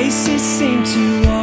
faces seem to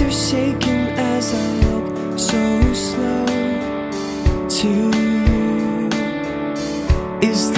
knees are shaking as I walk so slow to you. Is